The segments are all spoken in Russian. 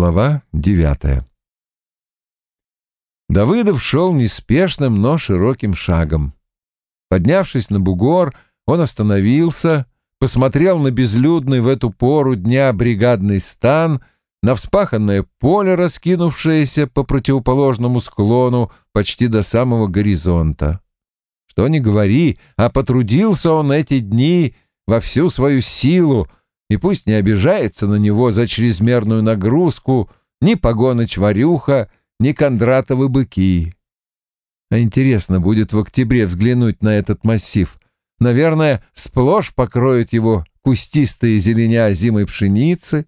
Глава девятая Давыдов шел неспешным, но широким шагом. Поднявшись на бугор, он остановился, посмотрел на безлюдный в эту пору дня бригадный стан, на вспаханное поле, раскинувшееся по противоположному склону почти до самого горизонта. Что ни говори, а потрудился он эти дни во всю свою силу, и пусть не обижается на него за чрезмерную нагрузку ни Погоныч-Варюха, ни Кондратовы быки. А интересно будет в октябре взглянуть на этот массив. Наверное, сплошь покроют его кустистые зеленя зимой пшеницы,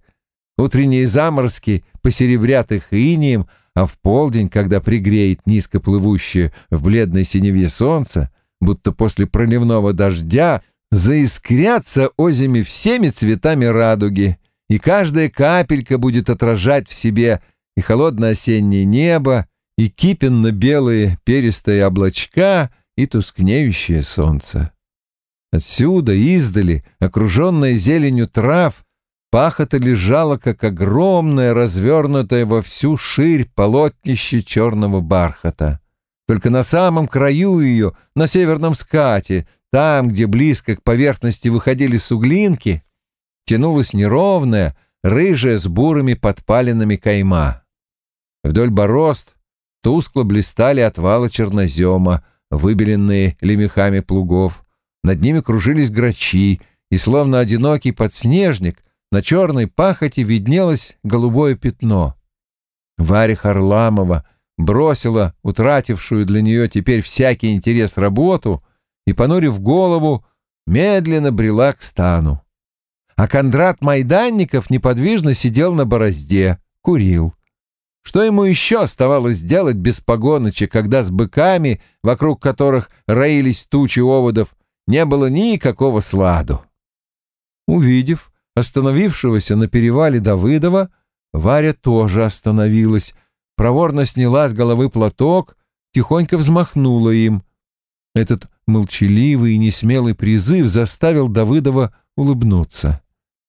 утренние заморозки посеребрят их инием, а в полдень, когда пригреет низко плывущее в бледной синеве солнце, будто после проливного дождя, заискрятся озими всеми цветами радуги, и каждая капелька будет отражать в себе и холодное осеннее небо, и кипенно-белые перистые облачка, и тускнеющее солнце. Отсюда, издали, окруженная зеленью трав, пахота лежала, как огромное, развернутое во всю ширь полотнище черного бархата. Только на самом краю ее, на северном скате, там, где близко к поверхности выходили суглинки, тянулась неровная, рыжая с бурыми подпалинами кайма. Вдоль борозд тускло блистали отвалы чернозема, выбеленные лемехами плугов. Над ними кружились грачи, и словно одинокий подснежник на черной пахоте виднелось голубое пятно. Варя Харламова бросила утратившую для нее теперь всякий интерес работу — и, понурив голову, медленно брела к стану. А Кондрат Майданников неподвижно сидел на борозде, курил. Что ему еще оставалось делать без погоночи, когда с быками, вокруг которых роились тучи оводов, не было никакого сладу? Увидев остановившегося на перевале Давыдова, Варя тоже остановилась, проворно сняла с головы платок, тихонько взмахнула им. Этот молчаливый и несмелый призыв заставил Давыдова улыбнуться.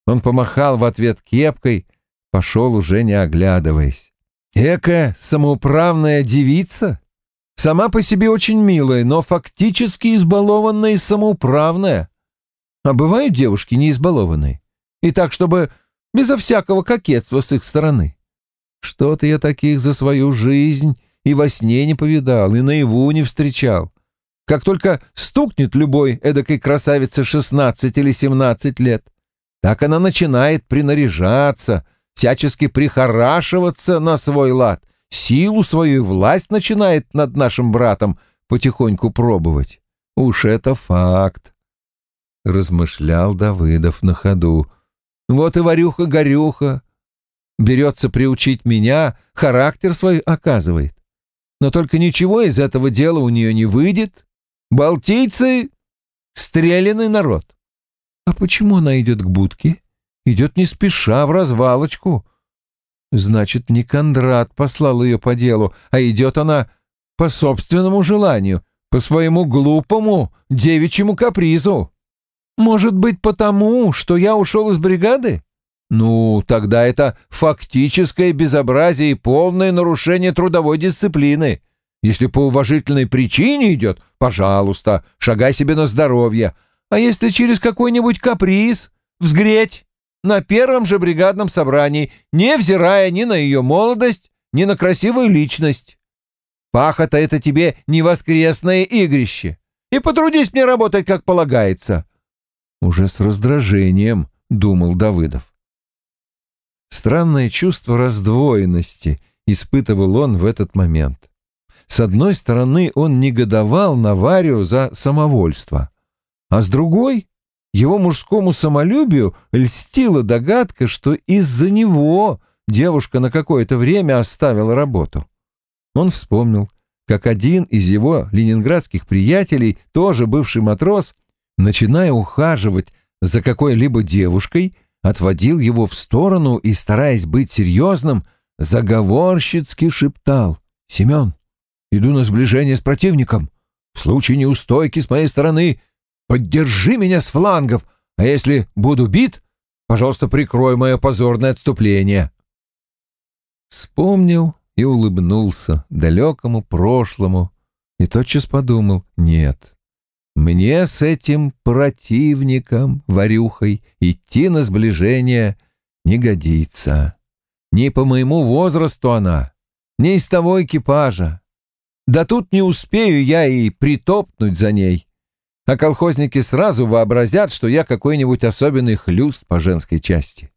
Он помахал в ответ кепкой, пошел уже не оглядываясь. Экая самоуправная девица? Сама по себе очень милая, но фактически избалованная и самоуправная. А бывают девушки не избалованные. И так, чтобы безо всякого кокетства с их стороны. Что-то я таких за свою жизнь и во сне не повидал, и наяву не встречал. Как только стукнет любой эдакой красавице шестнадцать или семнадцать лет, так она начинает принаряжаться, всячески прихорашиваться на свой лад, силу свою и власть начинает над нашим братом потихоньку пробовать. Уж это факт. Размышлял Давыдов на ходу. Вот и Варюха-горюха. Берется приучить меня, характер свой оказывает. Но только ничего из этого дела у нее не выйдет, Балтийцы — стрелянный народ. А почему она идет к будке? Идет не спеша, в развалочку. Значит, не Кондрат послал ее по делу, а идет она по собственному желанию, по своему глупому девичьему капризу. Может быть, потому, что я ушел из бригады? Ну, тогда это фактическое безобразие и полное нарушение трудовой дисциплины. Если по уважительной причине идет, пожалуйста, шагай себе на здоровье. А если через какой-нибудь каприз, взгреть на первом же бригадном собрании, невзирая ни на ее молодость, ни на красивую личность. Пахота — это тебе не воскресное игрище. И потрудись мне работать, как полагается. Уже с раздражением думал Давыдов. Странное чувство раздвоенности испытывал он в этот момент. С одной стороны, он негодовал на Варю за самовольство, а с другой его мужскому самолюбию льстила догадка, что из-за него девушка на какое-то время оставила работу. Он вспомнил, как один из его ленинградских приятелей, тоже бывший матрос, начиная ухаживать за какой-либо девушкой, отводил его в сторону и, стараясь быть серьезным, заговорщицки шептал «Семен, Иду на сближение с противником. В случае неустойки с моей стороны поддержи меня с флангов, а если буду бит, пожалуйста, прикрой мое позорное отступление. Вспомнил и улыбнулся далекому прошлому и тотчас подумал, нет, мне с этим противником, Варюхой, идти на сближение не годится. Не по моему возрасту она, не из того экипажа. Да тут не успею я и притопнуть за ней. А колхозники сразу вообразят, что я какой-нибудь особенный хлюст по женской части.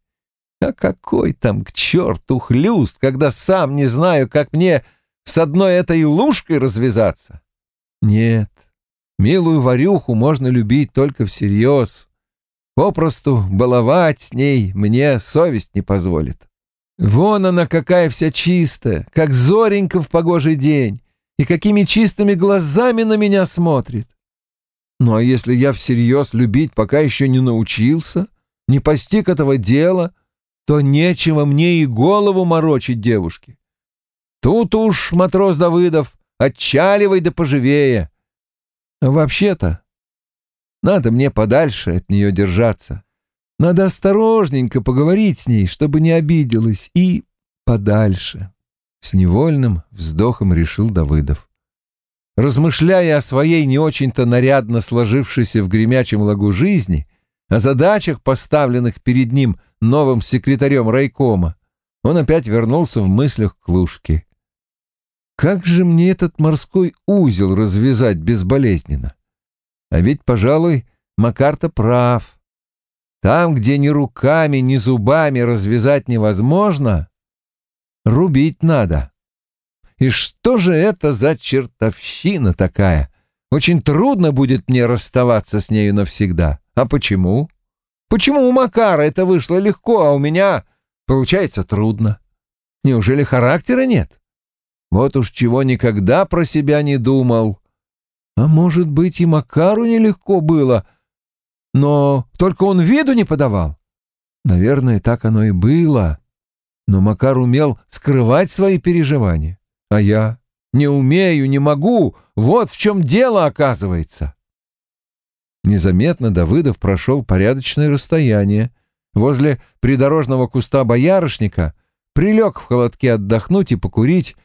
А какой там к черту хлюст, когда сам не знаю, как мне с одной этой лужкой развязаться? Нет, милую Варюху можно любить только всерьез. Попросту баловать с ней мне совесть не позволит. Вон она какая вся чистая, как зоренька в погожий день, и какими чистыми глазами на меня смотрит. Ну а если я всерьез любить пока еще не научился, не постиг этого дела, то нечего мне и голову морочить девушке. Тут уж, матрос Давыдов, отчаливай да поживее. А вообще-то, надо мне подальше от нее держаться. Надо осторожненько поговорить с ней, чтобы не обиделась, и подальше. С невольным вздохом решил Давыдов. Размышляя о своей не очень-то нарядно сложившейся в гремячем лагу жизни, о задачах, поставленных перед ним новым секретарем райкома, он опять вернулся в мыслях к Лужке. Как же мне этот морской узел развязать безболезненно? А ведь, пожалуй, Макарта прав. Там, где ни руками, ни зубами развязать невозможно, рубить надо. И что же это за чертовщина такая? Очень трудно будет мне расставаться с нею навсегда. А почему? Почему у Макара это вышло легко, а у меня получается трудно? Неужели характера нет? Вот уж чего никогда про себя не думал. А может быть, и Макару нелегко было, но только он виду не подавал. Наверное, так оно и было. Но Макар умел скрывать свои переживания. А я не умею, не могу. Вот в чем дело, оказывается. Незаметно Давыдов прошел порядочное расстояние. Возле придорожного куста боярышника прилег в холодке отдохнуть и покурить,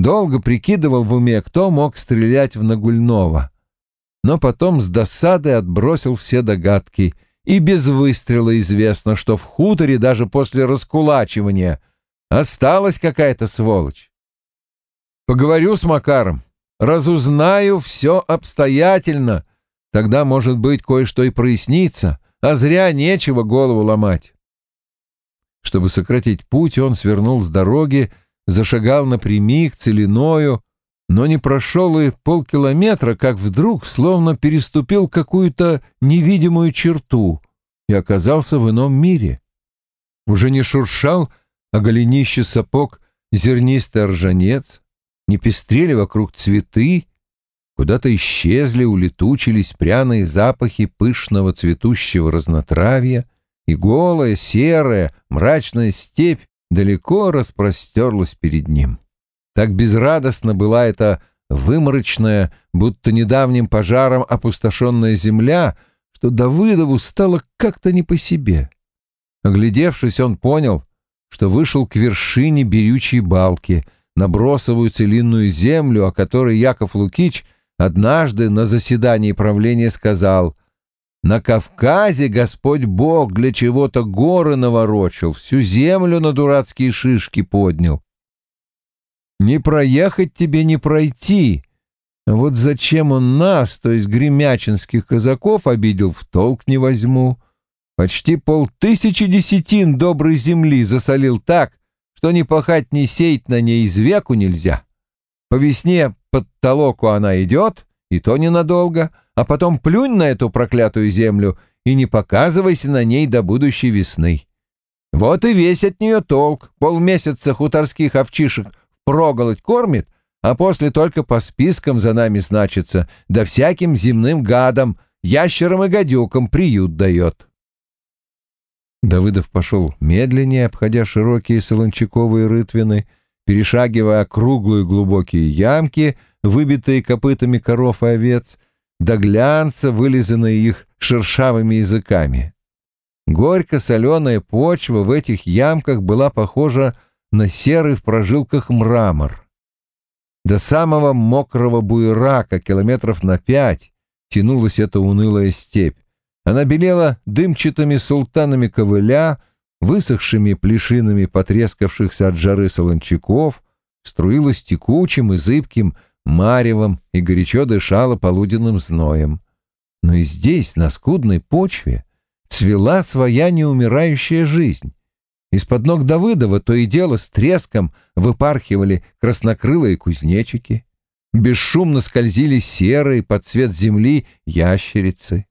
Долго прикидывал в уме, кто мог стрелять в Нагульного. Но потом с досадой отбросил все догадки, и без выстрела известно, что в хуторе даже после раскулачивания осталась какая-то сволочь. Поговорю с Макаром, разузнаю все обстоятельно, тогда, может быть, кое-что и прояснится, а зря нечего голову ломать. Чтобы сократить путь, он свернул с дороги, зашагал напрямик целиною, но не прошел и полкилометра, как вдруг словно переступил какую-то невидимую черту и оказался в ином мире. Уже не шуршал, а голенище сапог зернистый ржанец, не пестрели вокруг цветы, куда-то исчезли, улетучились пряные запахи пышного цветущего разнотравья, и голая, серая, мрачная степь далеко распростерлась перед ним. Так безрадостно была эта выморочная, будто недавним пожаром опустошенная земля, что Давыдову стало как-то не по себе. Оглядевшись, он понял, что вышел к вершине берючей балки, на бросовую целинную землю, о которой Яков Лукич однажды на заседании правления сказал на Кавказе Господь Бог для чего-то горы наворочил, всю землю на дурацкие шишки поднял. Не проехать тебе не пройти. Вот зачем он нас, то есть гремячинских казаков, обидел, в толк не возьму. Почти полтысячи десятин доброй земли засолил так, что ни пахать, ни сеять на ней из веку нельзя. По весне под толоку она идет, и то ненадолго — а потом плюнь на эту проклятую землю и не показывайся на ней до будущей весны. Вот и весь от нее толк. Полмесяца хуторских овчишек проголодь кормит, а после только по спискам за нами значится, да всяким земным гадам, ящерам и гадюкам приют дает. Давыдов пошел медленнее, обходя широкие солончаковые рытвины, перешагивая круглые глубокие ямки, выбитые копытами коров и овец — до глянца, вылизанные их шершавыми языками. Горько-соленая почва в этих ямках была похожа на серый в прожилках мрамор. До самого мокрого буерака, километров на пять, тянулась эта унылая степь. Она белела дымчатыми султанами ковыля, высохшими плешинами потрескавшихся от жары солончаков, струилась текучим и зыбким маревом и горячо дышала полуденным зноем. Но и здесь, на скудной почве, цвела своя неумирающая жизнь. Из-под ног Давыдова то и дело с треском выпархивали краснокрылые кузнечики. Бесшумно скользили серые под цвет земли ящерицы.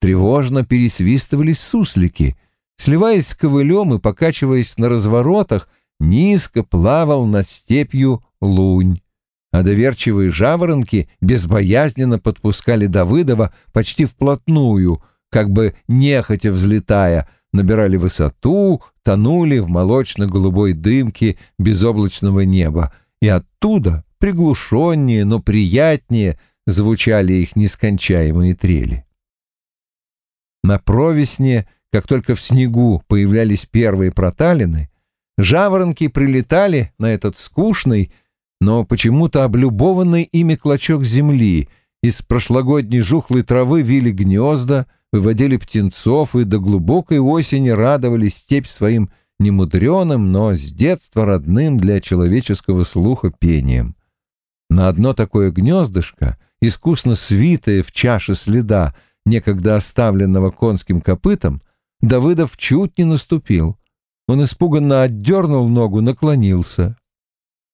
Тревожно пересвистывали суслики. Сливаясь с ковылем и покачиваясь на разворотах, низко плавал над степью лунь. А доверчивые жаворонки безбоязненно подпускали Давыдова почти вплотную, как бы нехотя взлетая — набирали высоту, тонули в молочно-голубой дымке безоблачного неба, и оттуда, приглушеннее, но приятнее, звучали их нескончаемые трели. На провесне, как только в снегу появлялись первые проталины, жаворонки прилетали на этот скучный, но почему-то облюбованный ими клочок земли, из прошлогодней жухлой травы вили гнезда — выводили птенцов и до глубокой осени радовали степь своим немудреным, но с детства родным для человеческого слуха пением. На одно такое гнездышко, искусно свитое в чаше следа, некогда оставленного конским копытом, Давыдов чуть не наступил. Он испуганно отдернул ногу, наклонился.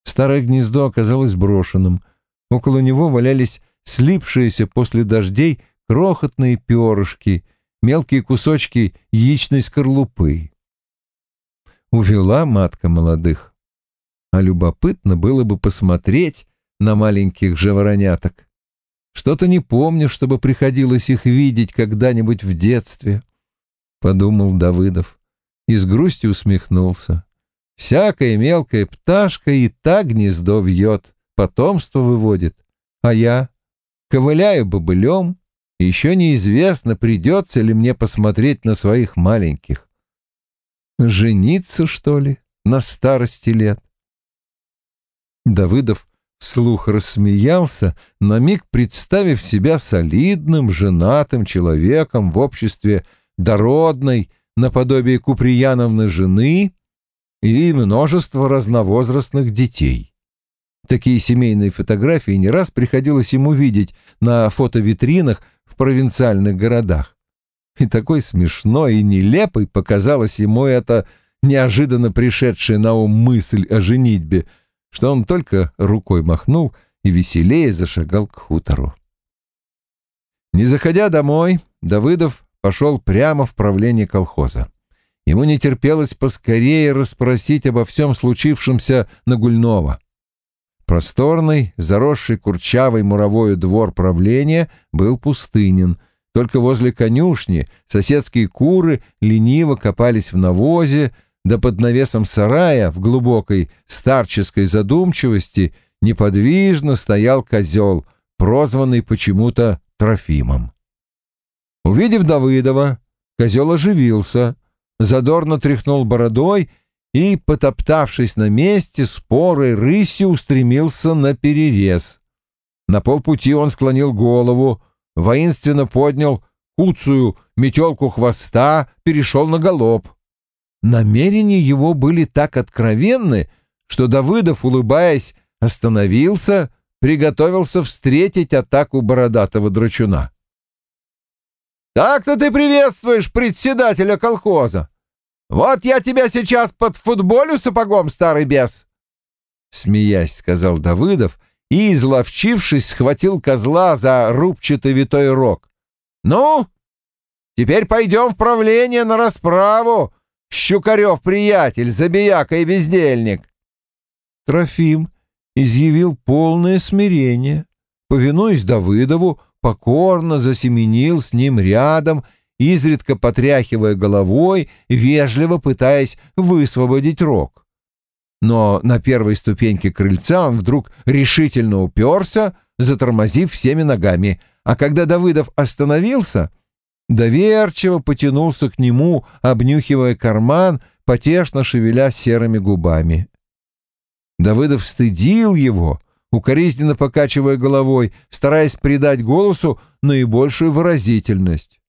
Старое гнездо оказалось брошенным. Около него валялись слипшиеся после дождей крохотные перышки, мелкие кусочки яичной скорлупы. Увела матка молодых. А любопытно было бы посмотреть на маленьких жавороняток. Что-то не помню, чтобы приходилось их видеть когда-нибудь в детстве, — подумал Давыдов и с грустью усмехнулся. Всякая мелкая пташка и так гнездо вьет, потомство выводит, а я ковыляю бобылем, еще неизвестно, придется ли мне посмотреть на своих маленьких. Жениться, что ли, на старости лет? Давыдов вслух рассмеялся, на миг представив себя солидным, женатым человеком в обществе дородной, наподобие Куприяновны жены и множество разновозрастных детей. Такие семейные фотографии не раз приходилось ему видеть на фотовитринах в провинциальных городах. И такой смешной и нелепой показалась ему эта неожиданно пришедшая на ум мысль о женитьбе, что он только рукой махнул и веселее зашагал к хутору. Не заходя домой, Давыдов пошел прямо в правление колхоза. Ему не терпелось поскорее расспросить обо всем случившемся на Гульнова. Просторный, заросший курчавой муровой двор правления был пустынен. Только возле конюшни соседские куры лениво копались в навозе, да под навесом сарая в глубокой старческой задумчивости неподвижно стоял козел, прозванный почему-то Трофимом. Увидев Давыдова, козел оживился, задорно тряхнул бородой и, потоптавшись на месте, спорой рысью устремился на перерез. На полпути он склонил голову, воинственно поднял куцую метелку хвоста, перешел на галоп. Намерения его были так откровенны, что Давыдов, улыбаясь, остановился, приготовился встретить атаку бородатого драчуна. «Так-то ты приветствуешь председателя колхоза!» «Вот я тебя сейчас под футболю сапогом, старый бес!» Смеясь, сказал Давыдов и, изловчившись, схватил козла за рубчатый витой рог. «Ну, теперь пойдем в правление на расправу, Щукарев приятель, забияка и бездельник!» Трофим изъявил полное смирение. Повинуясь Давыдову, покорно засеменил с ним рядом изредка потряхивая головой, вежливо пытаясь высвободить рог. Но на первой ступеньке крыльца он вдруг решительно уперся, затормозив всеми ногами, а когда Давыдов остановился, доверчиво потянулся к нему, обнюхивая карман, потешно шевеля серыми губами. Давыдов стыдил его, укоризненно покачивая головой, стараясь придать голосу наибольшую выразительность.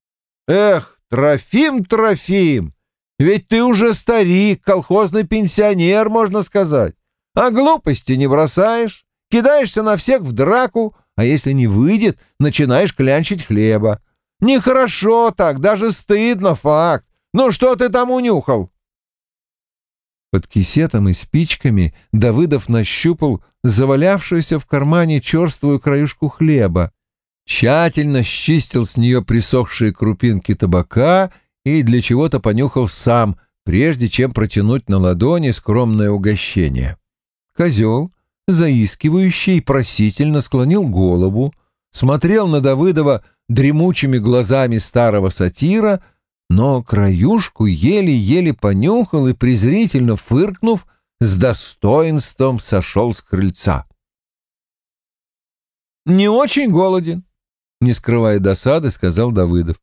«Эх, Трофим, Трофим, ведь ты уже старик, колхозный пенсионер, можно сказать, а глупости не бросаешь, кидаешься на всех в драку, а если не выйдет, начинаешь клянчить хлеба. Нехорошо так, даже стыдно, факт. Ну что ты там унюхал?» Под кисетом и спичками Давыдов нащупал завалявшуюся в кармане черствую краюшку хлеба, тщательно счистил с нее присохшие крупинки табака и для чего-то понюхал сам, прежде чем протянуть на ладони скромное угощение. Козел, заискивающий, просительно склонил голову, смотрел на Давыдова дремучими глазами старого сатира, но краюшку еле-еле понюхал и, презрительно фыркнув, с достоинством сошел с крыльца. «Не очень голоден», — не скрывая досады, сказал Давыдов.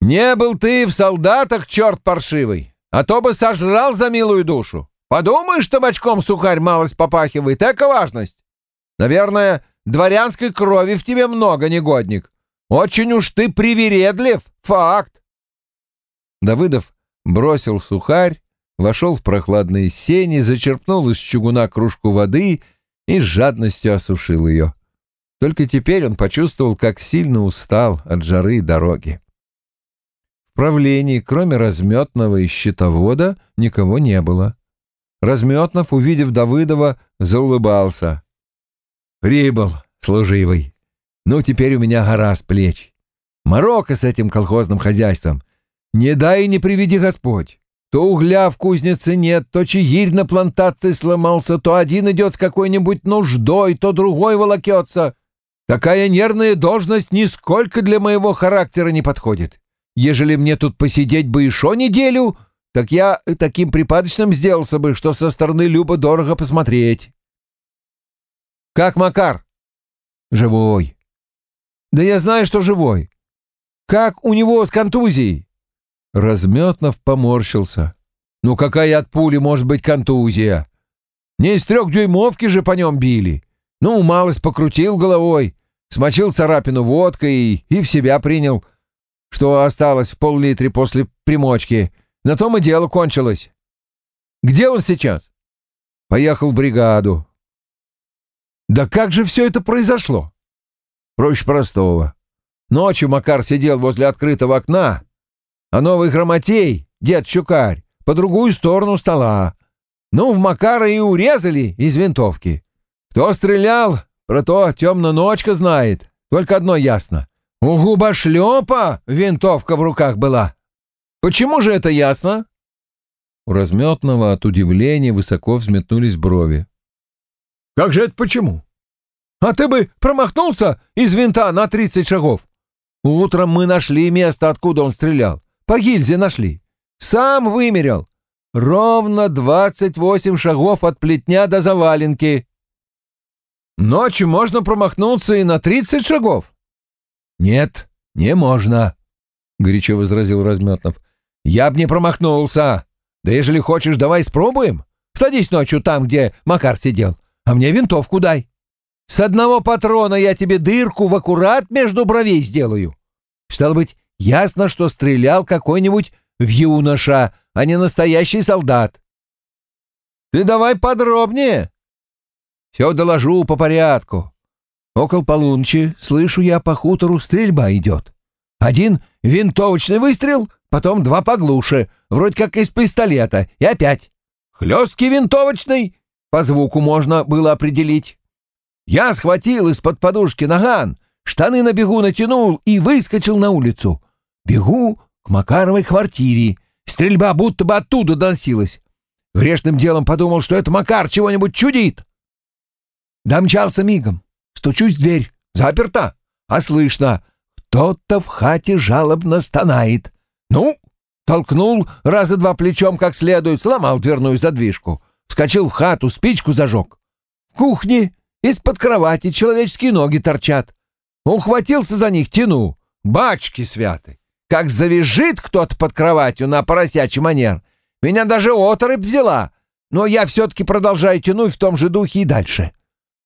«Не был ты в солдатах, черт паршивый, а то бы сожрал за милую душу. Подумаешь, табачком сухарь малость попахивает, эка важность. Наверное, дворянской крови в тебе много, негодник. Очень уж ты привередлив, факт». Давыдов бросил сухарь, вошел в прохладные сени, зачерпнул из чугуна кружку воды и с жадностью осушил ее. Только теперь он почувствовал, как сильно устал от жары и дороги. В правлении, кроме разметного и щитовода, никого не было. Разметнов, увидев Давыдова, заулыбался. «Прибыл, служивый. Ну, теперь у меня гора с плеч. Марокко с этим колхозным хозяйством. Не дай и не приведи Господь. То угля в кузнице нет, то чигирь на плантации сломался, то один идет с какой-нибудь нуждой, то другой волокется. Такая нервная должность нисколько для моего характера не подходит. Ежели мне тут посидеть бы еще неделю, так я таким припадочным сделался бы, что со стороны любо-дорого посмотреть. Как Макар? Живой. Да я знаю, что живой. Как у него с контузией? Разметнов поморщился. «Ну какая от пули может быть контузия? Не из трехдюймовки же по нем били. Ну, малость покрутил головой, смочил царапину водкой и в себя принял, что осталось в пол-литре после примочки. На том и дело кончилось. Где он сейчас? Поехал в бригаду. Да как же все это произошло? Проще простого. Ночью Макар сидел возле открытого окна, а новый грамотей, дед Щукарь, по другую сторону стола. Ну, в Макара и урезали из винтовки. Кто стрелял, про то темно ночка знает. Только одно ясно. У губошлепа винтовка в руках была. Почему же это ясно? У разметного от удивления высоко взметнулись брови. Как же это почему? А ты бы промахнулся из винта на тридцать шагов. Утром мы нашли место, откуда он стрелял. По гильзе нашли. Сам вымерял. Ровно двадцать восемь шагов от плетня до заваленки. Ночью можно промахнуться и на тридцать шагов. Нет, не можно, — горячо возразил Разметнов. Я б не промахнулся. Да ежели хочешь, давай спробуем. Садись ночью там, где Макар сидел, а мне винтовку дай. С одного патрона я тебе дырку в аккурат между бровей сделаю. Стало быть, Ясно, что стрелял какой-нибудь в юноша, а не настоящий солдат. Ты давай подробнее. Все доложу по порядку. Около полуночи, слышу я, по хутору стрельба идет. Один винтовочный выстрел, потом два поглуше, вроде как из пистолета, и опять. Хлесткий винтовочный, по звуку можно было определить. Я схватил из-под подушки наган, штаны на бегу натянул и выскочил на улицу. Бегу к Макаровой квартире. Стрельба будто бы оттуда доносилась. Грешным делом подумал, что это Макар чего-нибудь чудит. Домчался мигом. Стучусь в дверь. Заперта. А слышно. Кто-то в хате жалобно стонает. Ну, толкнул раза два плечом как следует, сломал дверную задвижку. Вскочил в хату, спичку зажег. В кухне из-под кровати человеческие ноги торчат. Ухватился за них, тяну. Бачки святы. Как завяжет кто-то под кроватью на поросячий манер, Меня даже оторопь взяла. Но я все-таки продолжаю тянуть в том же духе и дальше.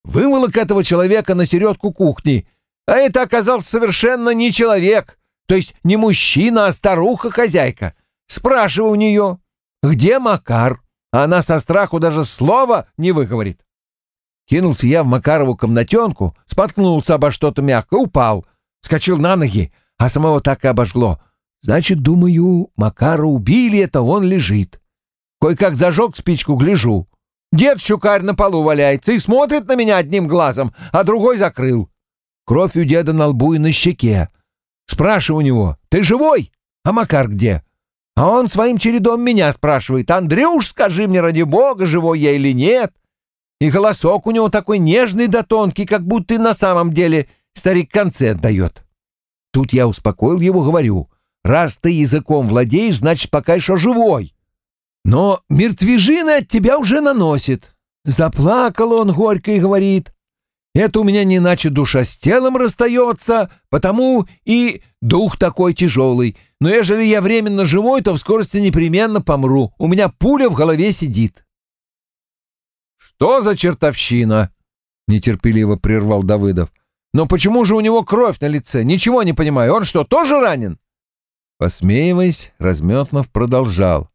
Выволок этого человека на середку кухни, а это оказался совершенно не человек, то есть не мужчина, а старуха-хозяйка. Спрашиваю у нее, где Макар? Она со страху даже слова не выговорит. Кинулся я в Макарову комнатенку, споткнулся обо что-то мягко, упал, скочил на ноги, а самого так и обожгло. Значит, думаю, Макара убили, это он лежит. Кое-как зажег спичку, гляжу. Дед Щукарь на полу валяется и смотрит на меня одним глазом, а другой закрыл. Кровь у деда на лбу и на щеке. Спрашиваю у него, ты живой? А Макар где? А он своим чередом меня спрашивает, Андрюш, скажи мне, ради бога, живой я или нет? И голосок у него такой нежный да тонкий, как будто на самом деле старик концерт дает. Тут я успокоил его, говорю, раз ты языком владеешь, значит, пока еще живой. Но мертвежина от тебя уже наносит. Заплакал он горько и говорит, это у меня не иначе душа с телом расстается, потому и дух такой тяжелый. Но ежели я временно живой, то в скорости непременно помру. У меня пуля в голове сидит. «Что за чертовщина?» — нетерпеливо прервал Давыдов. «Но почему же у него кровь на лице? Ничего не понимаю. Он что, тоже ранен?» Посмеиваясь, Разметнов продолжал.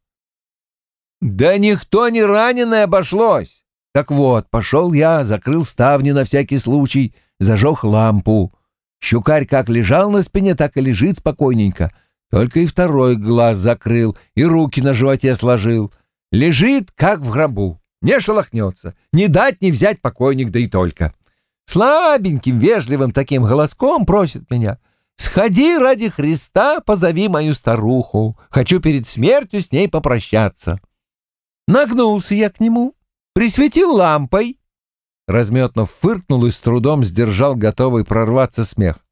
«Да никто не раненый обошлось. Так вот, пошел я, закрыл ставни на всякий случай, зажег лампу. Щукарь как лежал на спине, так и лежит спокойненько. Только и второй глаз закрыл, и руки на животе сложил. Лежит, как в гробу, не шелохнется. Не дать, не взять покойник, да и только. Слабеньким, вежливым таким голоском просит меня. «Сходи ради Христа, позови мою старуху. Хочу перед смертью с ней попрощаться». Нагнулся я к нему, Присветил лампой. Разметнов фыркнул и с трудом сдержал готовый прорваться смех.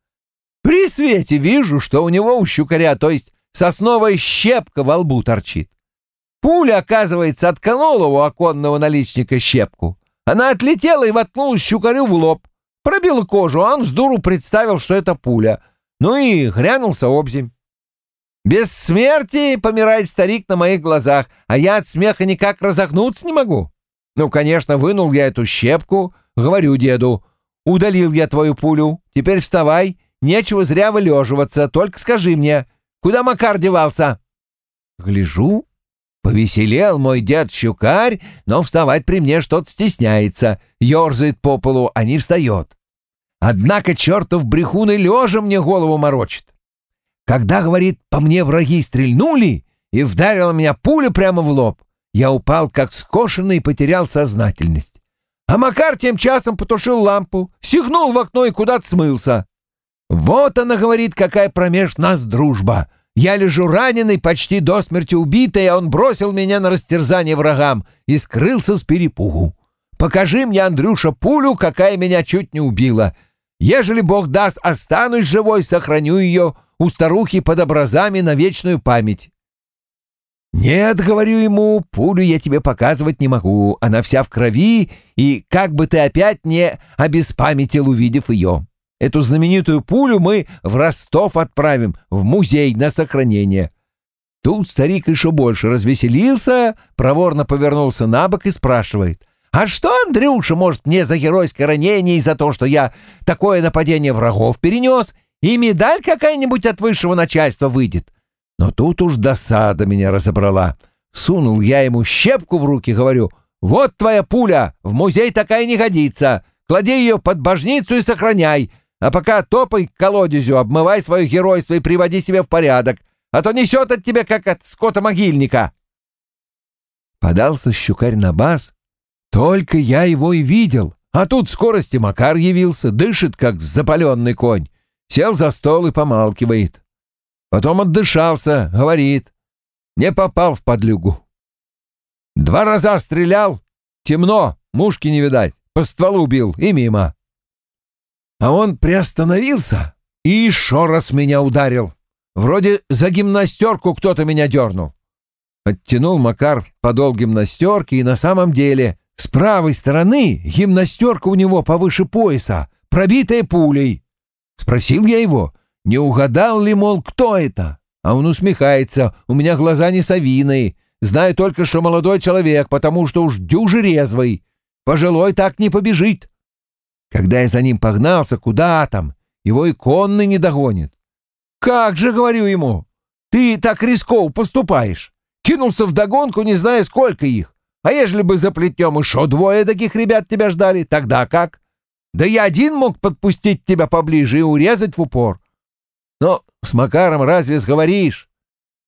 При свете вижу, что у него у щукаря, то есть сосновая щепка во лбу торчит. Пуля, оказывается, отколола у оконного наличника щепку. Она отлетела и воткнулась щукарю в лоб. Пробила кожу, а он с дуру представил, что это пуля. Ну и грянулся обземь. Без смерти помирает старик на моих глазах, а я от смеха никак разогнуться не могу. Ну, конечно, вынул я эту щепку, говорю деду, удалил я твою пулю, теперь вставай, нечего зря вылеживаться, только скажи мне, куда Макар девался? Гляжу, повеселел мой дед Щукарь, но вставать при мне что-то стесняется, ерзает по полу, а не встает. Однако чертов брехун и лежа мне голову морочит. Когда, говорит, по мне враги стрельнули, и вдарила меня пуля прямо в лоб, я упал, как скошенный, и потерял сознательность. А Макар тем часом потушил лампу, сигнул в окно и куда-то смылся. «Вот она, — говорит, — какая промеж нас дружба. Я лежу раненый, почти до смерти убитый, а он бросил меня на растерзание врагам и скрылся с перепугу. Покажи мне, Андрюша, пулю, какая меня чуть не убила. Ежели Бог даст, останусь живой, сохраню ее у старухи под образами на вечную память. «Нет, — говорю ему, — пулю я тебе показывать не могу, она вся в крови, и как бы ты опять не обеспамятил, увидев ее. Эту знаменитую пулю мы в Ростов отправим, в музей на сохранение». Тут старик еще больше развеселился, проворно повернулся на бок и спрашивает. «А что, Андрюша, может мне за геройское ранение и за то, что я такое нападение врагов перенес, и медаль какая-нибудь от высшего начальства выйдет?» Но тут уж досада меня разобрала. Сунул я ему щепку в руки, говорю, «Вот твоя пуля, в музей такая не годится. Клади ее под божницу и сохраняй, а пока топай к колодезю, обмывай свое геройство и приводи себя в порядок, а то несет от тебя, как от скота-могильника». Подался щукарь на бас. Только я его и видел. А тут в скорости Макар явился, дышит, как запаленный конь. Сел за стол и помалкивает. Потом отдышался, говорит. Не попал в подлюгу. Два раза стрелял. Темно, мушки не видать. По стволу бил и мимо. А он приостановился и еще раз меня ударил. Вроде за гимнастерку кто-то меня дернул. Оттянул Макар подол гимнастерки, и на самом деле с правой стороны гимнастерка у него повыше пояса, пробитая пулей. Спросил я его, не угадал ли, мол, кто это? А он усмехается, у меня глаза не совиные, знаю только, что молодой человек, потому что уж дюжи резвый. Пожилой так не побежит. Когда я за ним погнался, куда там, его и конный не догонит. Как же, говорю ему, ты так рисков поступаешь? Кинулся в догонку, не зная, сколько их. А ежели бы за плетнем еще двое таких ребят тебя ждали, тогда как? Да я один мог подпустить тебя поближе и урезать в упор. Но с Макаром разве сговоришь?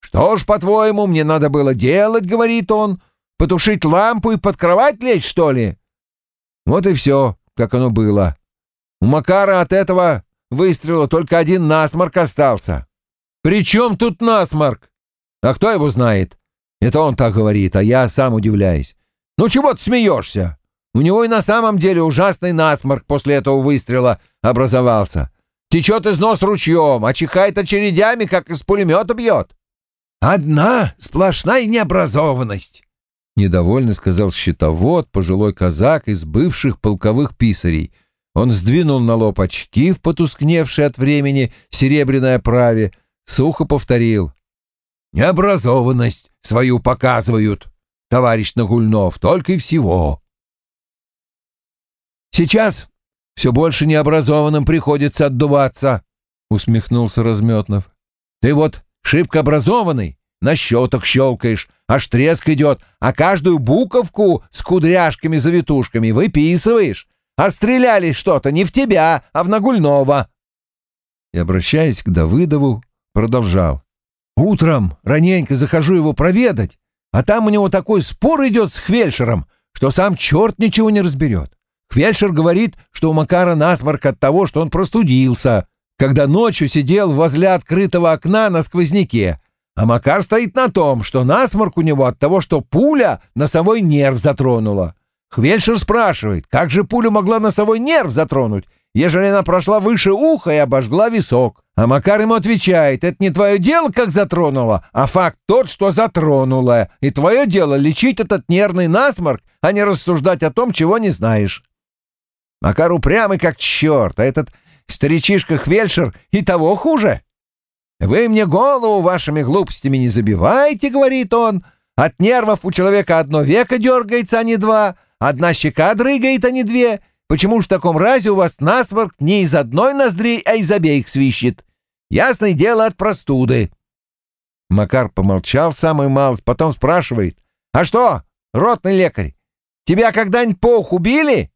Что ж, по-твоему, мне надо было делать, говорит он, потушить лампу и под кровать лечь, что ли? Вот и все, как оно было. У Макара от этого выстрела только один насморк остался. При чем тут насморк? А кто его знает? Это он так говорит, а я сам удивляюсь. Ну чего ты смеешься? У него и на самом деле ужасный насморк после этого выстрела образовался. Течет из нос ручьем, а чихает очередями, как из пулемета бьет. Одна сплошная необразованность. Недовольно сказал щитовод, пожилой казак из бывших полковых писарей. Он сдвинул на лоб очки в потускневшей от времени серебряной оправе, сухо повторил. «Необразованность свою показывают, товарищ Нагульнов, только и всего». «Сейчас все больше необразованным приходится отдуваться», — усмехнулся Разметнов. «Ты вот шибко образованный, на счетах щелкаешь, аж треск идет, а каждую буковку с кудряшками-завитушками выписываешь. А стреляли что-то не в тебя, а в Нагульного». И, обращаясь к Давыдову, продолжал. «Утром раненько захожу его проведать, а там у него такой спор идет с Хвельшером, что сам черт ничего не разберет. Хвельшер говорит, что у Макара насморк от того, что он простудился, когда ночью сидел возле открытого окна на сквозняке, а Макар стоит на том, что насморк у него от того, что пуля носовой нерв затронула. Хвельшер спрашивает, как же пуля могла носовой нерв затронуть, ежели она прошла выше уха и обожгла висок. А Макар ему отвечает, это не твое дело, как затронула, а факт тот, что затронула, и твое дело лечить этот нервный насморк, а не рассуждать о том, чего не знаешь. Макар упрямый как черт, а этот старичишка Хвельшер и того хуже. «Вы мне голову вашими глупостями не забивайте», — говорит он. «От нервов у человека одно веко дергается, а не два, одна щека дрыгает, а не две. Почему ж в таком разе у вас насморк не из одной ноздри, а из обеих свищет? Ясное дело от простуды». Макар помолчал самый малость, потом спрашивает. «А что, ротный лекарь, тебя когда-нибудь по уху били?»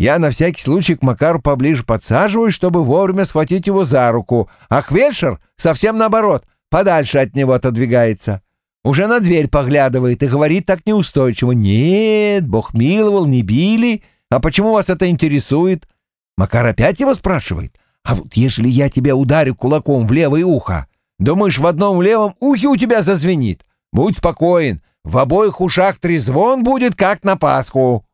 Я на всякий случай к Макару поближе подсаживаюсь, чтобы вовремя схватить его за руку, а Хвельшер совсем наоборот, подальше от него отодвигается. Уже на дверь поглядывает и говорит так неустойчиво. «Нет, Бог миловал, не били. А почему вас это интересует?» Макар опять его спрашивает. «А вот если я тебя ударю кулаком в левое ухо, думаешь, в одном левом ухе у тебя зазвенит? Будь спокоен, в обоих ушах трезвон будет, как на Пасху».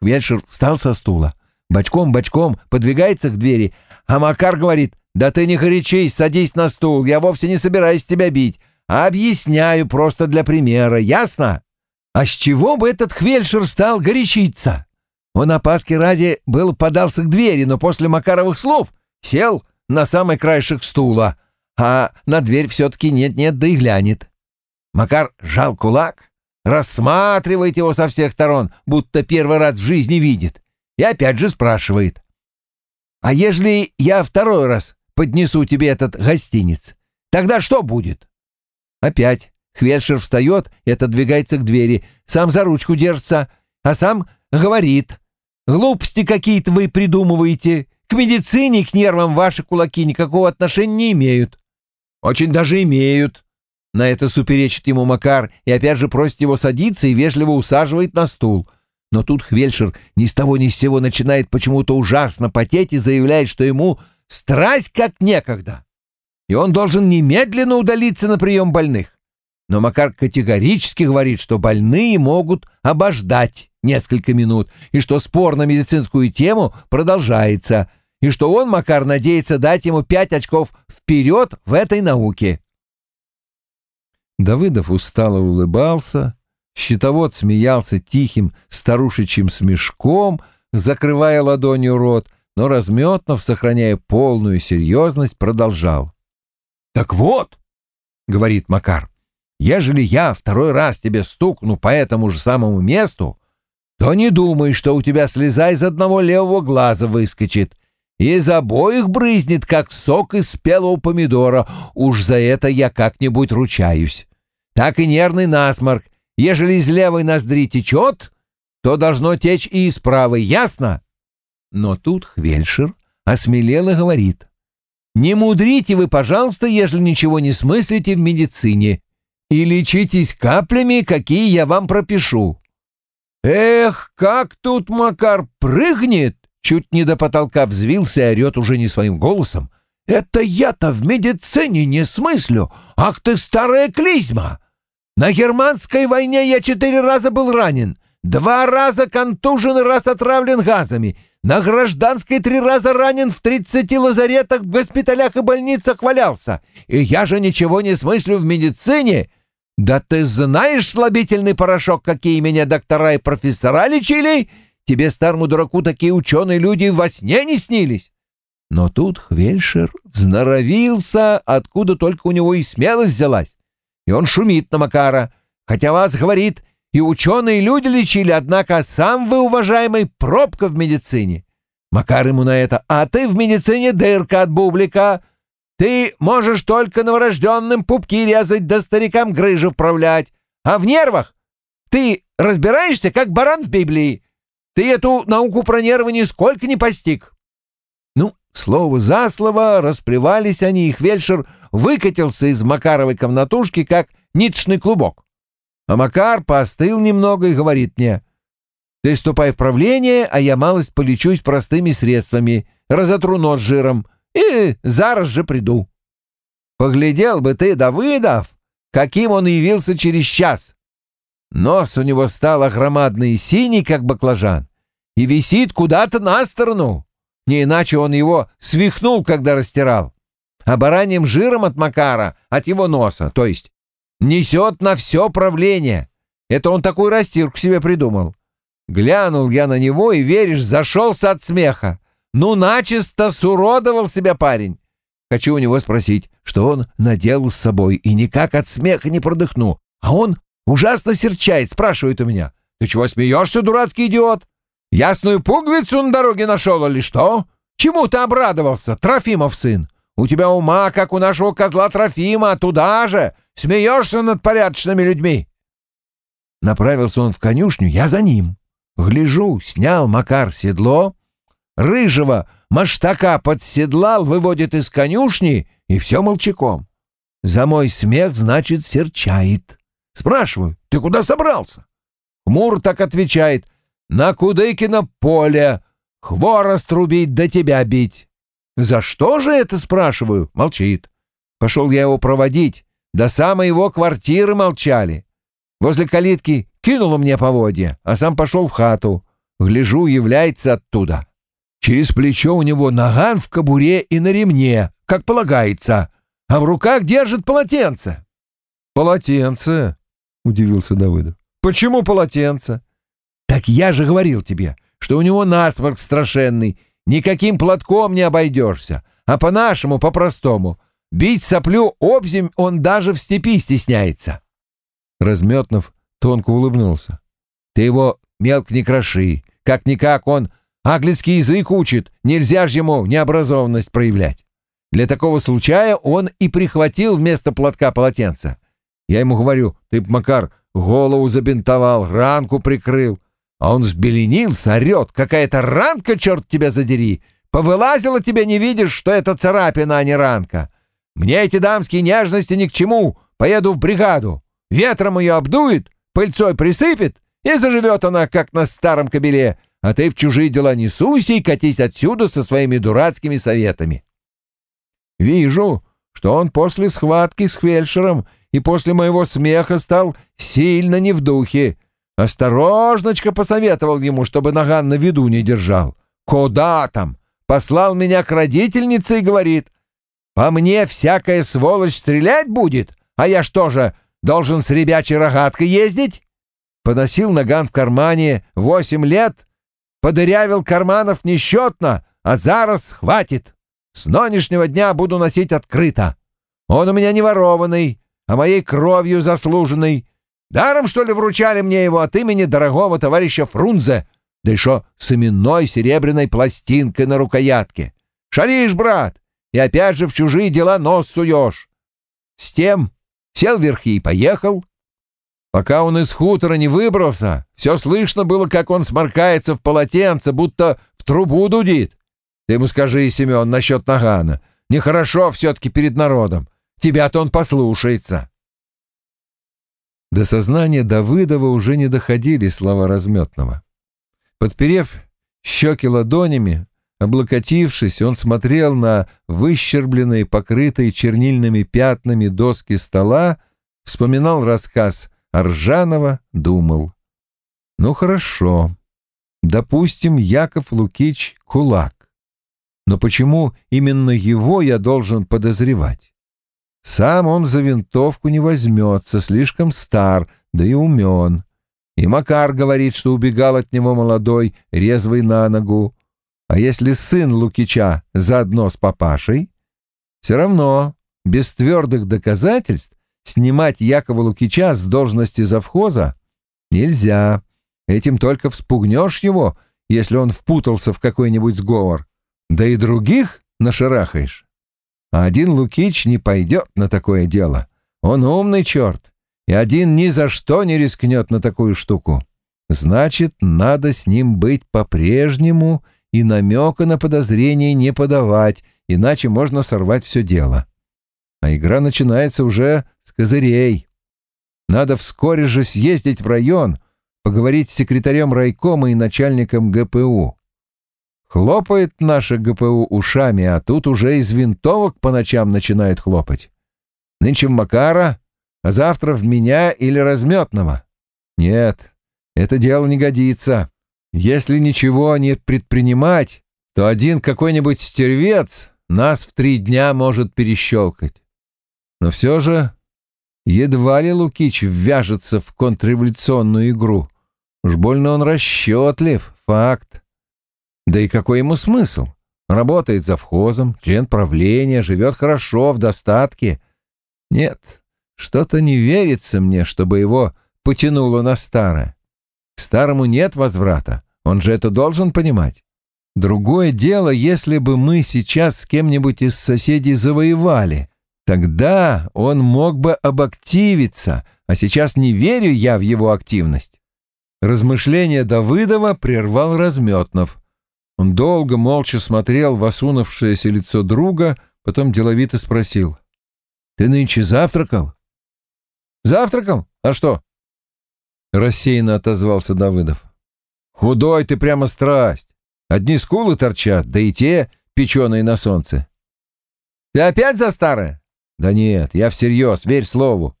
Вельшер встал со стула, бочком-бочком подвигается к двери, а Макар говорит, «Да ты не горячись, садись на стул, я вовсе не собираюсь тебя бить, объясняю просто для примера, ясно?» А с чего бы этот Хвельшер стал горячиться? Он опаски ради был подался к двери, но после Макаровых слов сел на самый краешек стула, а на дверь все-таки нет-нет, да и глянет. Макар жал кулак, рассматривает его со всех сторон, будто первый раз в жизни видит, и опять же спрашивает. «А ежели я второй раз поднесу тебе этот гостиниц, тогда что будет?» Опять Хвельшер встает и отодвигается к двери, сам за ручку держится, а сам говорит. «Глупости какие-то вы придумываете. К медицине к нервам ваши кулаки никакого отношения не имеют». «Очень даже имеют», на это суперечит ему Макар и опять же просит его садиться и вежливо усаживает на стул. Но тут Хвельшер ни с того ни с сего начинает почему-то ужасно потеть и заявляет, что ему страсть как некогда. И он должен немедленно удалиться на прием больных. Но Макар категорически говорит, что больные могут обождать несколько минут, и что спор на медицинскую тему продолжается, и что он, Макар, надеется дать ему пять очков вперед в этой науке. Давыдов устало улыбался, щитовод смеялся тихим старушечьим смешком, закрывая ладонью рот, но Разметнов, сохраняя полную серьезность, продолжал. «Так вот», — говорит Макар, Ежели я второй раз тебе стукну по этому же самому месту, то не думай, что у тебя слеза из одного левого глаза выскочит. Из обоих брызнет, как сок из спелого помидора. Уж за это я как-нибудь ручаюсь. Так и нервный насморк. Ежели из левой ноздри течет, то должно течь и из правой, ясно? Но тут Хвельшир осмелел и говорит. «Не мудрите вы, пожалуйста, ежели ничего не смыслите в медицине, и лечитесь каплями, какие я вам пропишу». «Эх, как тут Макар прыгнет!» Чуть не до потолка взвился и орет уже не своим голосом. «Это я-то в медицине не смыслю! Ах ты старая клизма! На германской войне я четыре раза был ранен, два раза контужен и раз отравлен газами, на гражданской три раза ранен в тридцати лазаретах, в госпиталях и больницах валялся. И я же ничего не смыслю в медицине. Да ты знаешь, слабительный порошок, какие меня доктора и профессора лечили?» Тебе, старому дураку, такие ученые люди во сне не снились. Но тут Хвельшер взноровился, откуда только у него и смелость взялась. И он шумит на Макара, хотя вас, говорит, и ученые люди лечили, однако сам вы, уважаемый, пробка в медицине. Макар ему на это, а ты в медицине дырка от бублика. Ты можешь только новорожденным пупки резать да старикам грыжу вправлять. А в нервах ты разбираешься, как баран в Библии. Ты эту науку про нервы нисколько не постиг. Слово за слово, расплевались они, и Хвельшер выкатился из Макаровой комнатушки, как ниточный клубок. А Макар поостыл немного и говорит мне, «Ты ступай в правление, а я малость полечусь простыми средствами, разотру нос жиром, и зараз же приду». Поглядел бы ты, Давыдов, каким он явился через час. Нос у него стал огромадный и синий, как баклажан, и висит куда-то на сторону. Не иначе он его свихнул, когда растирал. А бараньим жиром от Макара, от его носа, то есть, несет на все правление. Это он такой растирку себе придумал. Глянул я на него и, веришь, зашелся от смеха. Ну, начисто суродовал себя парень. Хочу у него спросить, что он наделал с собой, и никак от смеха не продыхну. А он Ужасно серчает, спрашивает у меня. Ты чего смеешься, дурацкий идиот? Ясную пуговицу на дороге нашел или что? Чему ты обрадовался, Трофимов сын? У тебя ума, как у нашего козла Трофима, туда же. Смеешься над порядочными людьми. Направился он в конюшню, я за ним. Гляжу, снял Макар седло, рыжего маштака подседлал, выводит из конюшни, и все молчаком. За мой смех, значит, серчает. Спрашиваю, ты куда собрался? Хмур так отвечает, на Кудыкино поле, хворост рубить да тебя бить. За что же это, спрашиваю? Молчит. Пошел я его проводить, до самой его квартиры молчали. Возле калитки кинул мне поводья, а сам пошел в хату. Гляжу, является оттуда. Через плечо у него наган в кобуре и на ремне, как полагается, а в руках держит полотенце. Полотенце? удивился Давыдов. «Почему полотенце?» «Так я же говорил тебе, что у него насморк страшенный, никаким платком не обойдешься, а по-нашему, по-простому. Бить соплю обзем он даже в степи стесняется». Разметнов тонко улыбнулся. «Ты его мелко не кроши. Как-никак он английский язык учит, нельзя же ему необразованность проявлять. Для такого случая он и прихватил вместо платка полотенца. Я ему говорю, ты, Макар, голову забинтовал, ранку прикрыл. А он взбеленился, орет, какая-то ранка, черт тебя задери. Повылазила тебе, не видишь, что это царапина, а не ранка. Мне эти дамские нежности ни к чему. Поеду в бригаду. Ветром ее обдует, пыльцой присыпет, и заживет она, как на старом кобеле. А ты в чужие дела не суйся и катись отсюда со своими дурацкими советами. Вижу, что он после схватки с фельдшером и после моего смеха стал сильно не в духе. Осторожночка посоветовал ему, чтобы наган на виду не держал. Куда там? Послал меня к родительнице и говорит, «По мне всякая сволочь стрелять будет, а я что же, должен с ребячей рогаткой ездить?» Поносил наган в кармане восемь лет, подырявил карманов несчетно, а зараз хватит. С нынешнего дня буду носить открыто. Он у меня не ворованный, а моей кровью заслуженной. Даром, что ли, вручали мне его от имени дорогого товарища Фрунзе, да еще с именной серебряной пластинкой на рукоятке. Шалишь, брат, и опять же в чужие дела нос суешь. С тем сел верхи и поехал. Пока он из хутора не выбрался, все слышно было, как он сморкается в полотенце, будто в трубу дудит. Ты ему скажи, Семен, насчет Нагана. Нехорошо все-таки перед народом. Тебя-то он послушается. До сознания Давыдова уже не доходили слова разметного. Подперев щеки ладонями, облокотившись, он смотрел на выщербленные, покрытые чернильными пятнами доски стола, вспоминал рассказ Аржанова, думал. Ну хорошо, допустим, Яков Лукич — кулак. Но почему именно его я должен подозревать? Сам он за винтовку не возьмется, слишком стар, да и умен. И Макар говорит, что убегал от него молодой, резвый на ногу. А если сын Лукича заодно с папашей? Все равно, без твердых доказательств, снимать Якова Лукича с должности завхоза нельзя. Этим только вспугнешь его, если он впутался в какой-нибудь сговор. Да и других нашарахаешь. А один Лукич не пойдет на такое дело. Он умный черт, и один ни за что не рискнет на такую штуку. Значит, надо с ним быть по-прежнему и намека на подозрение не подавать, иначе можно сорвать все дело. А игра начинается уже с козырей. Надо вскоре же съездить в район, поговорить с секретарем райкома и начальником ГПУ. Хлопает наше ГПУ ушами, а тут уже из винтовок по ночам начинает хлопать. Нынче в Макара, а завтра в меня или разметного. Нет, это дело не годится. Если ничего не предпринимать, то один какой-нибудь стервец нас в три дня может перещелкать. Но все же едва ли Лукич ввяжется в контрреволюционную игру. Уж больно он расчетлив, факт. Да и какой ему смысл? Работает завхозом, член правления, живет хорошо, в достатке. Нет, что-то не верится мне, чтобы его потянуло на старое. К старому нет возврата, он же это должен понимать. Другое дело, если бы мы сейчас с кем-нибудь из соседей завоевали. Тогда он мог бы обактивиться, а сейчас не верю я в его активность. Размышление Давыдова прервал Разметнов. Он долго молча смотрел в осунувшееся лицо друга, потом деловито спросил. «Ты нынче завтракал?» «Завтракал? А что?» Рассеянно отозвался Давыдов. «Худой ты прямо страсть. Одни скулы торчат, да и те печеные на солнце». «Ты опять за старое?» «Да нет, я всерьез, верь слову».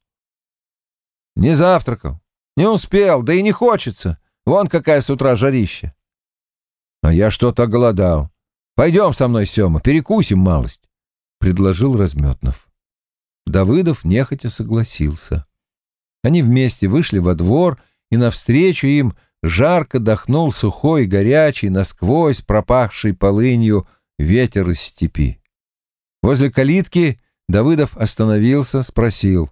«Не завтракал. Не успел, да и не хочется. Вон какая с утра жарища. А я что-то голодал. Пойдем со мной, Сема, перекусим малость, — предложил Разметнов. Давыдов нехотя согласился. Они вместе вышли во двор, и навстречу им жарко дохнул сухой, горячий, насквозь пропахший полынью ветер из степи. Возле калитки Давыдов остановился, спросил.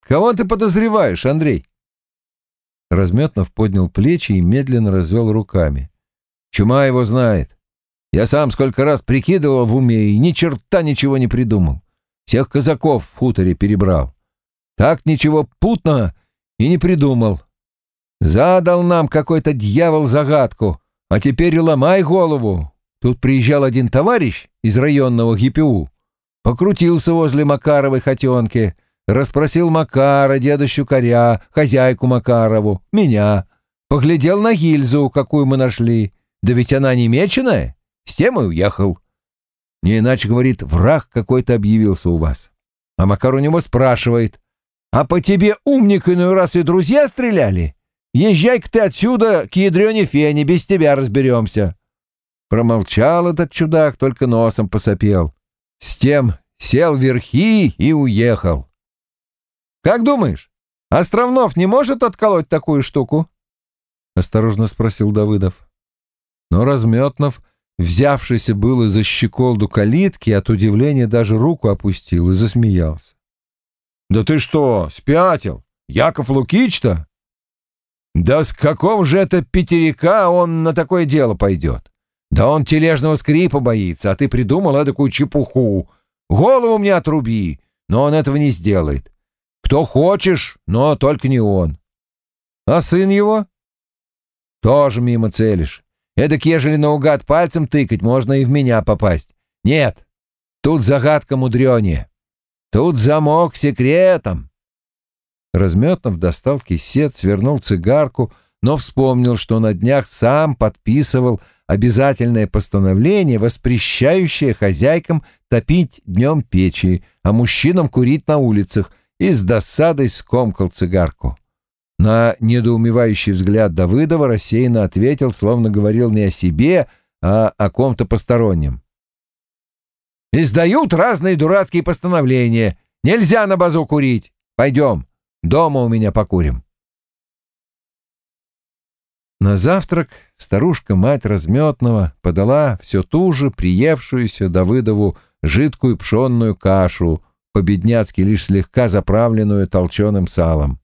«Кого ты подозреваешь, Андрей?» Разметнов поднял плечи и медленно развел руками. «Чума его знает. Я сам сколько раз прикидывал в уме и ни черта ничего не придумал. Всех казаков в хуторе перебрал. Так ничего путного и не придумал. Задал нам какой-то дьявол загадку, а теперь ломай голову. Тут приезжал один товарищ из районного ГПУ, покрутился возле Макаровой хотенки, Расспросил Макара, деда Щукаря, хозяйку Макарову, меня. Поглядел на гильзу, какую мы нашли. Да ведь она не меченая. С тем и уехал. Не иначе, говорит, враг какой-то объявился у вас. А Макар у него спрашивает. А по тебе, умник, иной раз и друзья стреляли? Езжай-ка ты отсюда к ядрене фене, без тебя разберемся. Промолчал этот чудак, только носом посопел. С тем сел верхи и уехал. Как думаешь, Островнов не может отколоть такую штуку? Осторожно спросил Давыдов. Но Разметнов, взявшийся было за щеколду калитки, от удивления даже руку опустил и засмеялся. Да ты что, спятил? Яков Лукич-то? Да с какого же это пятерика он на такое дело пойдет? Да он тележного скрипа боится, а ты придумал эдакую чепуху. Голову мне отруби, но он этого не сделает. Кто хочешь, но только не он. А сын его? Тоже мимо целишь. Эдак, ежели наугад пальцем тыкать, можно и в меня попасть. Нет, тут загадка мудренее. Тут замок секретом. Разметнов достал кисет, свернул цигарку, но вспомнил, что на днях сам подписывал обязательное постановление, воспрещающее хозяйкам топить днем печи, а мужчинам курить на улицах, и с досадой скомкал цигарку. На недоумевающий взгляд Давыдова рассеянно ответил, словно говорил не о себе, а о ком-то постороннем. «Издают разные дурацкие постановления. Нельзя на базу курить. Пойдем, дома у меня покурим». На завтрак старушка-мать разметного подала все ту же приевшуюся Давыдову жидкую пшенную кашу, по-бедняцки лишь слегка заправленную толченым салом.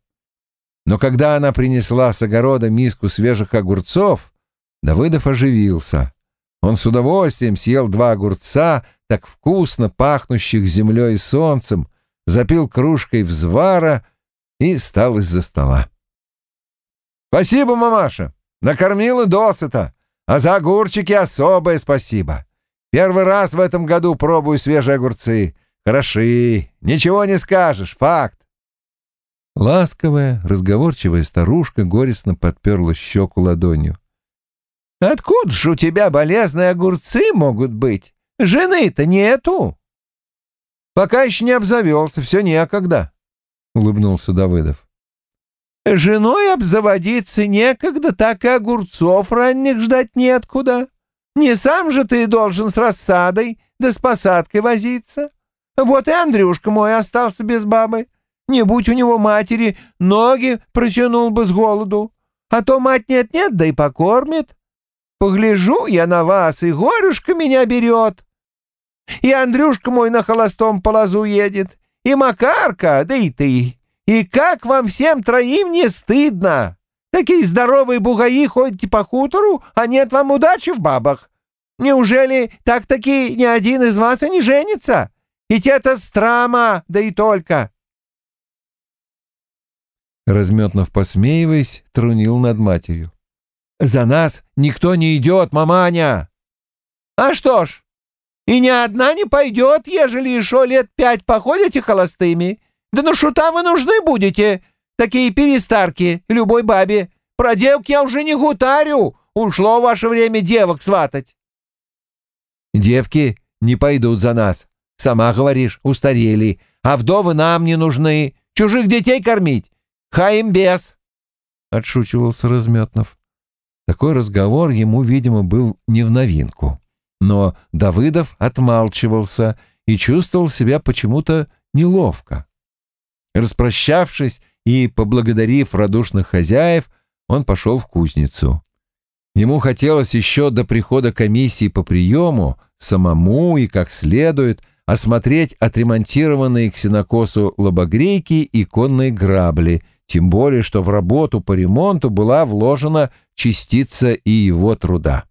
Но когда она принесла с огорода миску свежих огурцов, Давыдов оживился. Он с удовольствием съел два огурца, так вкусно пахнущих землей и солнцем, запил кружкой взвара и встал из-за стола. «Спасибо, мамаша!» Накормила досыта, а за огурчики особое спасибо. Первый раз в этом году пробую свежие огурцы. Хороши, ничего не скажешь, факт. Ласковая, разговорчивая старушка горестно подперла щеку ладонью. «Откуда ж у тебя болезные огурцы могут быть? Жены-то нету!» «Пока еще не обзавелся, все некогда», — улыбнулся Давыдов. Женой обзаводиться некогда, так и огурцов ранних ждать неоткуда. Не сам же ты должен с рассадой да с посадкой возиться. Вот и Андрюшка мой остался без бабы. Не будь у него матери, ноги протянул бы с голоду. А то мать нет-нет, да и покормит. Погляжу я на вас, и горюшка меня берет. И Андрюшка мой на холостом полозу едет, и Макарка, да и ты. И как вам всем троим не стыдно? Такие здоровые бугаи ходите по хутору, а нет вам удачи в бабах. Неужели так-таки ни один из вас и не женится? Ведь это страма, да и только. Разметнов, посмеиваясь, трунил над матерью. «За нас никто не идет, маманя!» «А что ж, и ни одна не пойдет, ежели еще лет пять походите холостыми да на шута вы нужны будете, такие перестарки, любой бабе. Про девок я уже не гутарю, ушло ваше время девок сватать. Девки не пойдут за нас. Сама говоришь, устарели, а вдовы нам не нужны. Чужих детей кормить? Хай им без. Отшучивался Разметнов. Такой разговор ему, видимо, был не в новинку. Но Давыдов отмалчивался и чувствовал себя почему-то неловко. Распрощавшись и поблагодарив радушных хозяев, он пошел в кузницу. Ему хотелось еще до прихода комиссии по приему самому и как следует осмотреть отремонтированные к сенокосу лобогрейки и конные грабли, тем более что в работу по ремонту была вложена частица и его труда.